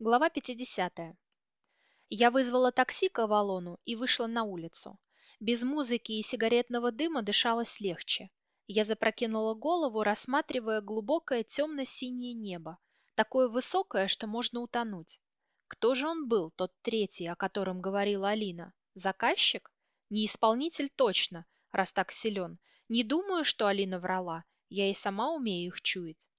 Глава 50. Я вызвала такси к Авалону и вышла на улицу. Без музыки и сигаретного дыма дышалось легче. Я запрокинула голову, рассматривая глубокое темно-синее небо, такое высокое, что можно утонуть. Кто же он был, тот третий, о котором говорила Алина? Заказчик? Не исполнитель точно, раз так силен. Не думаю, что Алина врала. Я и сама умею их чуять.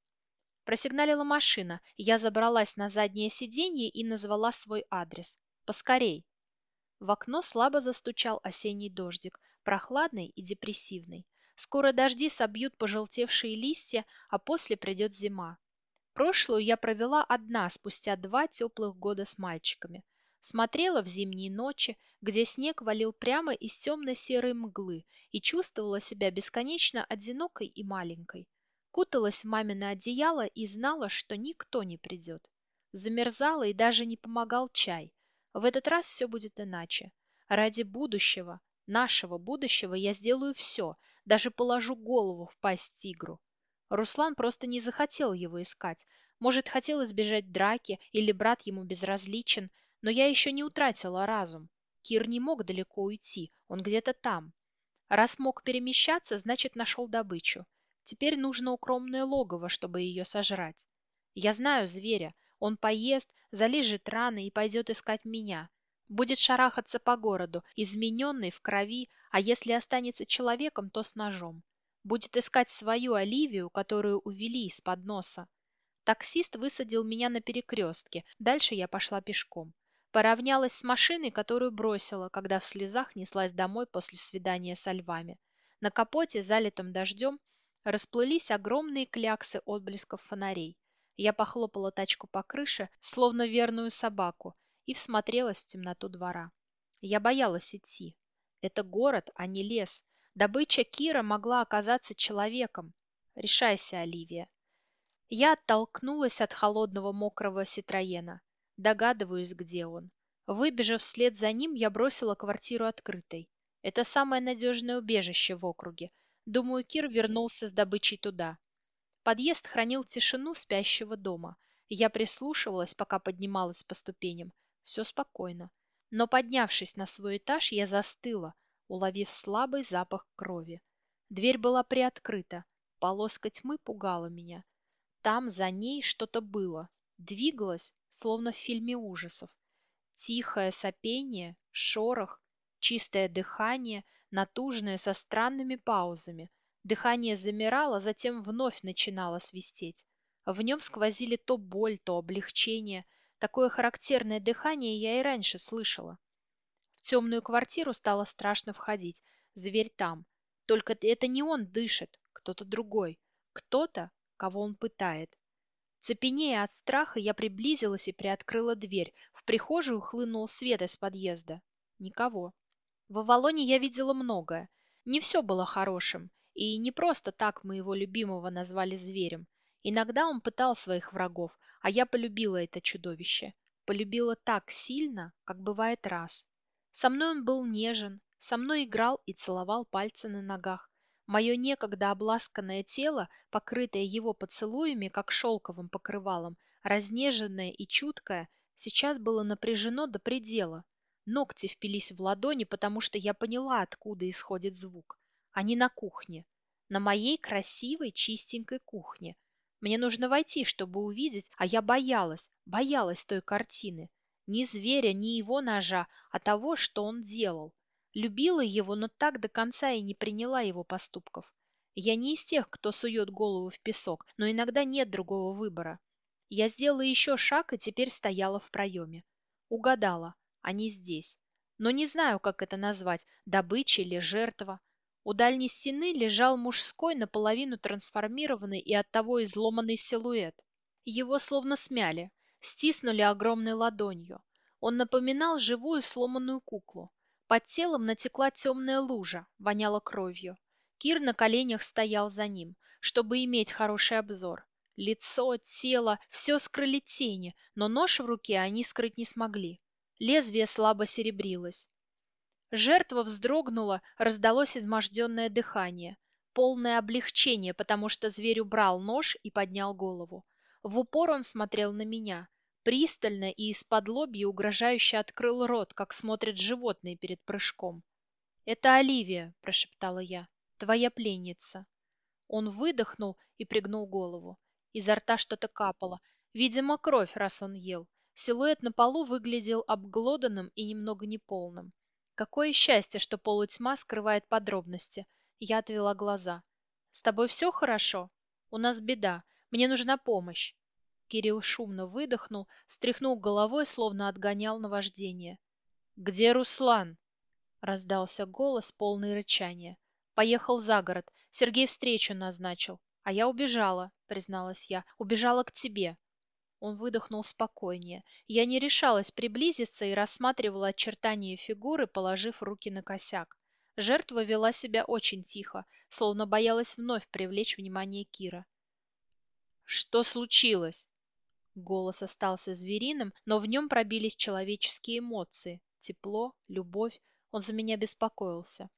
Просигналила машина. Я забралась на заднее сиденье и назвала свой адрес. Поскорей. В окно слабо застучал осенний дождик, прохладный и депрессивный. Скоро дожди собьют пожелтевшие листья, а после придет зима. Прошлую я провела одна спустя два теплых года с мальчиками. Смотрела в зимние ночи, где снег валил прямо из темно-серой мглы и чувствовала себя бесконечно одинокой и маленькой. Куталась в мамино одеяло и знала, что никто не придет. Замерзала и даже не помогал чай. В этот раз все будет иначе. Ради будущего, нашего будущего я сделаю все, даже положу голову в пасть тигру. Руслан просто не захотел его искать. Может, хотел избежать драки или брат ему безразличен, но я еще не утратила разум. Кир не мог далеко уйти, он где-то там. Раз мог перемещаться, значит, нашел добычу. Теперь нужно укромное логово, чтобы ее сожрать. Я знаю зверя. Он поест, залижет раны и пойдет искать меня. Будет шарахаться по городу, измененный в крови, а если останется человеком, то с ножом. Будет искать свою Оливию, которую увели из-под носа. Таксист высадил меня на перекрестке. Дальше я пошла пешком. Поравнялась с машиной, которую бросила, когда в слезах неслась домой после свидания со львами. На капоте, залитом дождем, расплылись огромные кляксы отблесков фонарей. Я похлопала тачку по крыше, словно верную собаку, и всмотрелась в темноту двора. Я боялась идти. Это город, а не лес. Добыча Кира могла оказаться человеком. Решайся, Оливия. Я оттолкнулась от холодного мокрого Ситроена. Догадываюсь, где он. Выбежав вслед за ним, я бросила квартиру открытой. Это самое надежное убежище в округе. Думаю, Кир вернулся с добычей туда. Подъезд хранил тишину спящего дома. Я прислушивалась, пока поднималась по ступеням. Все спокойно. Но поднявшись на свой этаж, я застыла, уловив слабый запах крови. Дверь была приоткрыта. Полоска тьмы пугала меня. Там за ней что-то было двигалась, словно в фильме ужасов. Тихое сопение, шорох, чистое дыхание, натужное со странными паузами. Дыхание замирало, затем вновь начинало свистеть. В нем сквозили то боль, то облегчение. Такое характерное дыхание я и раньше слышала. В темную квартиру стало страшно входить. Зверь там. Только это не он дышит, кто-то другой. Кто-то, кого он пытает. Цепенея от страха, я приблизилась и приоткрыла дверь. В прихожую хлынул свет из подъезда. Никого. В Авалоне я видела многое. Не все было хорошим. И не просто так мы его любимого назвали зверем. Иногда он пытал своих врагов, а я полюбила это чудовище. Полюбила так сильно, как бывает раз. Со мной он был нежен, со мной играл и целовал пальцы на ногах. Мое некогда обласканное тело, покрытое его поцелуями, как шелковым покрывалом, разнеженное и чуткое, сейчас было напряжено до предела. Ногти впились в ладони, потому что я поняла, откуда исходит звук. Они на кухне. На моей красивой, чистенькой кухне. Мне нужно войти, чтобы увидеть, а я боялась, боялась той картины. Ни зверя, ни его ножа, а того, что он делал. Любила его, но так до конца и не приняла его поступков. Я не из тех, кто сует голову в песок, но иногда нет другого выбора. Я сделала еще шаг и теперь стояла в проеме. Угадала, они здесь. Но не знаю, как это назвать, добыча или жертва. У дальней стены лежал мужской, наполовину трансформированный и оттого изломанный силуэт. Его словно смяли, стиснули огромной ладонью. Он напоминал живую сломанную куклу. Под телом натекла темная лужа, воняла кровью. Кир на коленях стоял за ним, чтобы иметь хороший обзор. Лицо, тело – все скрыли тени, но нож в руке они скрыть не смогли. Лезвие слабо серебрилось. Жертва вздрогнула, раздалось изможденное дыхание. Полное облегчение, потому что зверь убрал нож и поднял голову. В упор он смотрел на меня. Пристально и из-под лобья угрожающе открыл рот, как смотрят животные перед прыжком. «Это Оливия», – прошептала я, – «твоя пленница». Он выдохнул и пригнул голову. Изо рта что-то капало. Видимо, кровь, раз он ел. Силуэт на полу выглядел обглоданным и немного неполным. Какое счастье, что полутьма скрывает подробности. Я отвела глаза. «С тобой все хорошо? У нас беда. Мне нужна помощь». Кирилл шумно выдохнул, встряхнул головой, словно отгонял наваждение. «Где Руслан?» — раздался голос, полный рычания. «Поехал за город. Сергей встречу назначил. А я убежала», — призналась я. «Убежала к тебе». Он выдохнул спокойнее. Я не решалась приблизиться и рассматривала очертания фигуры, положив руки на косяк. Жертва вела себя очень тихо, словно боялась вновь привлечь внимание Кира. «Что случилось?» Голос остался звериным, но в нем пробились человеческие эмоции. Тепло, любовь. Он за меня беспокоился.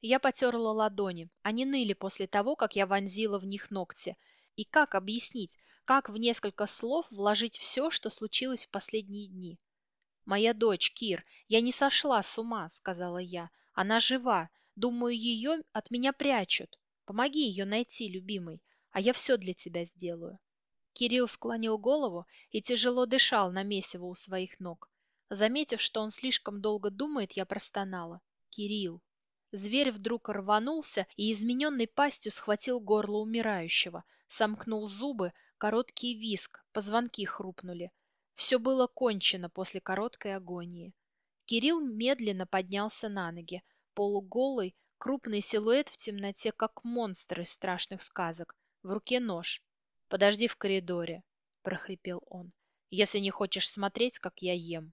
Я потерла ладони. Они ныли после того, как я вонзила в них ногти. И как объяснить, как в несколько слов вложить все, что случилось в последние дни? «Моя дочь, Кир, я не сошла с ума», — сказала я. «Она жива. Думаю, ее от меня прячут. Помоги ее найти, любимый, а я все для тебя сделаю». Кирилл склонил голову и тяжело дышал на месиво у своих ног. Заметив, что он слишком долго думает, я простонала. «Кирилл!» Зверь вдруг рванулся и измененной пастью схватил горло умирающего, сомкнул зубы, короткий виск, позвонки хрупнули. Все было кончено после короткой агонии. Кирилл медленно поднялся на ноги, полуголый, крупный силуэт в темноте, как монстр из страшных сказок, в руке нож. «Подожди в коридоре», — прохрипел он, — «если не хочешь смотреть, как я ем».